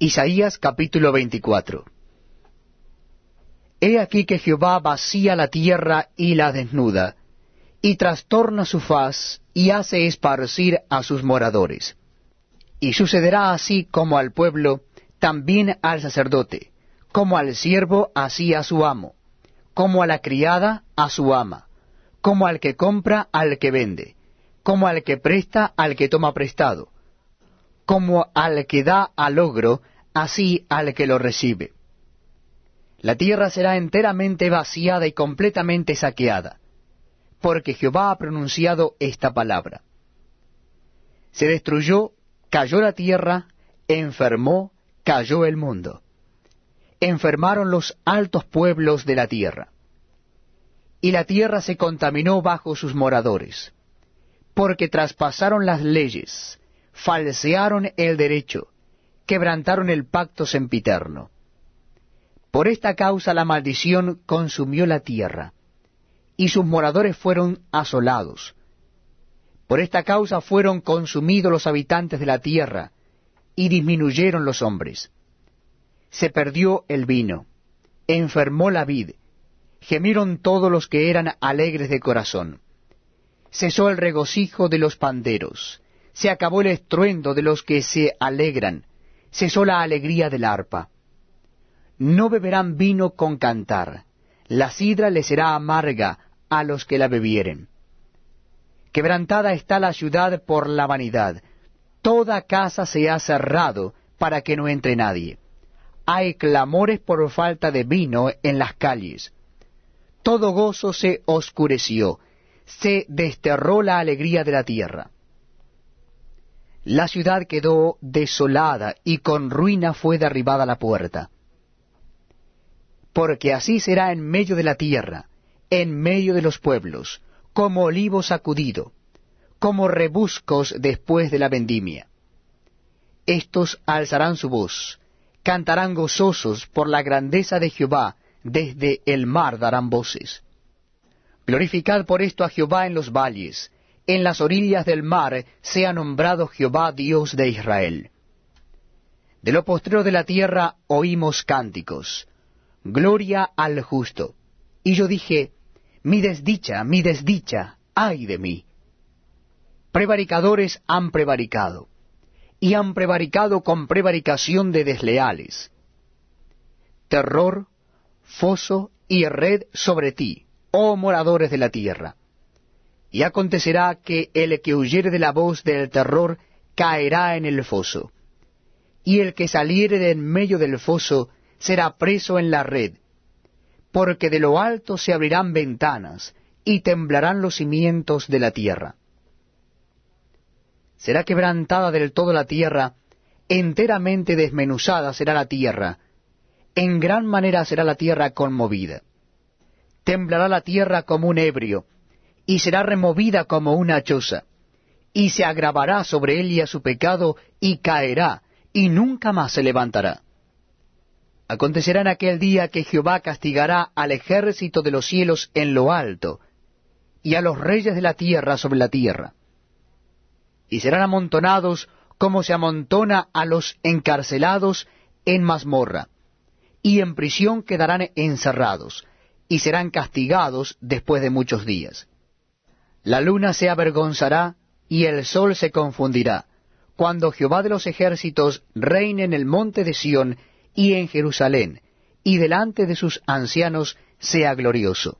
Isaías capítulo 24 He aquí que Jehová vacía la tierra y la desnuda, y trastorna su faz, y hace esparcir a sus moradores. Y sucederá así como al pueblo, también al sacerdote, como al siervo así a su amo, como a la criada a su ama, como al que compra al que vende, como al que presta al que toma prestado, como al que da al logro, así al que lo recibe. La tierra será enteramente vaciada y completamente saqueada, porque Jehová ha pronunciado esta palabra. Se destruyó, cayó la tierra, enfermó, cayó el mundo. Enfermaron los altos pueblos de la tierra. Y la tierra se contaminó bajo sus moradores, porque traspasaron las leyes, falsearon el derecho, quebrantaron el pacto sempiterno. Por esta causa la maldición consumió la tierra, y sus moradores fueron asolados. Por esta causa fueron consumidos los habitantes de la tierra, y disminuyeron los hombres. Se perdió el vino, enfermó la vid, gemieron todos los que eran alegres de corazón. Cesó el regocijo de los panderos, se acabó el estruendo de los que se alegran, cesó la alegría del arpa. No beberán vino con cantar, la sidra les será amarga a los que la bebieren. Quebrantada está la ciudad por la vanidad, toda casa se ha cerrado para que no entre nadie. Hay clamores por falta de vino en las calles. Todo gozo se oscureció, se desterró la alegría de la tierra. La ciudad quedó desolada y con ruina fue derribada la puerta. Porque así será en medio de la tierra, en medio de los pueblos, como olivo sacudido, como rebuscos después de la vendimia. Estos alzarán su voz, cantarán gozosos por la grandeza de Jehová, desde el mar darán voces. Glorificad por esto a Jehová en los valles, en las orillas del mar sea nombrado Jehová Dios de Israel. De lo postrero de la tierra oímos cánticos, Gloria al justo. Y yo dije, mi desdicha, mi desdicha, ay de mí. Prevaricadores han prevaricado, y han prevaricado con prevaricación de desleales. Terror, foso y red sobre ti, oh moradores de la tierra y acontecerá que el que huyere de la voz del terror caerá en el foso, y el que saliere de en medio del foso será preso en la red, porque de lo alto se abrirán ventanas, y temblarán los cimientos de la tierra. Será quebrantada del todo la tierra, enteramente desmenuzada será la tierra, en gran manera será la tierra conmovida. Temblará la tierra como un ebrio, y será removida como una choza, y se agravará sobre ella su pecado, y caerá, y nunca más se levantará. Acontecerá en aquel día que Jehová castigará al ejército de los cielos en lo alto, y a los reyes de la tierra sobre la tierra. Y serán amontonados como se amontona a los encarcelados en mazmorra, y en prisión quedarán encerrados, y serán castigados después de muchos días. La luna se avergonzará y el sol se confundirá, cuando Jehová de los ejércitos reine en el monte de Sión y en Jerusalén, y delante de sus ancianos sea glorioso.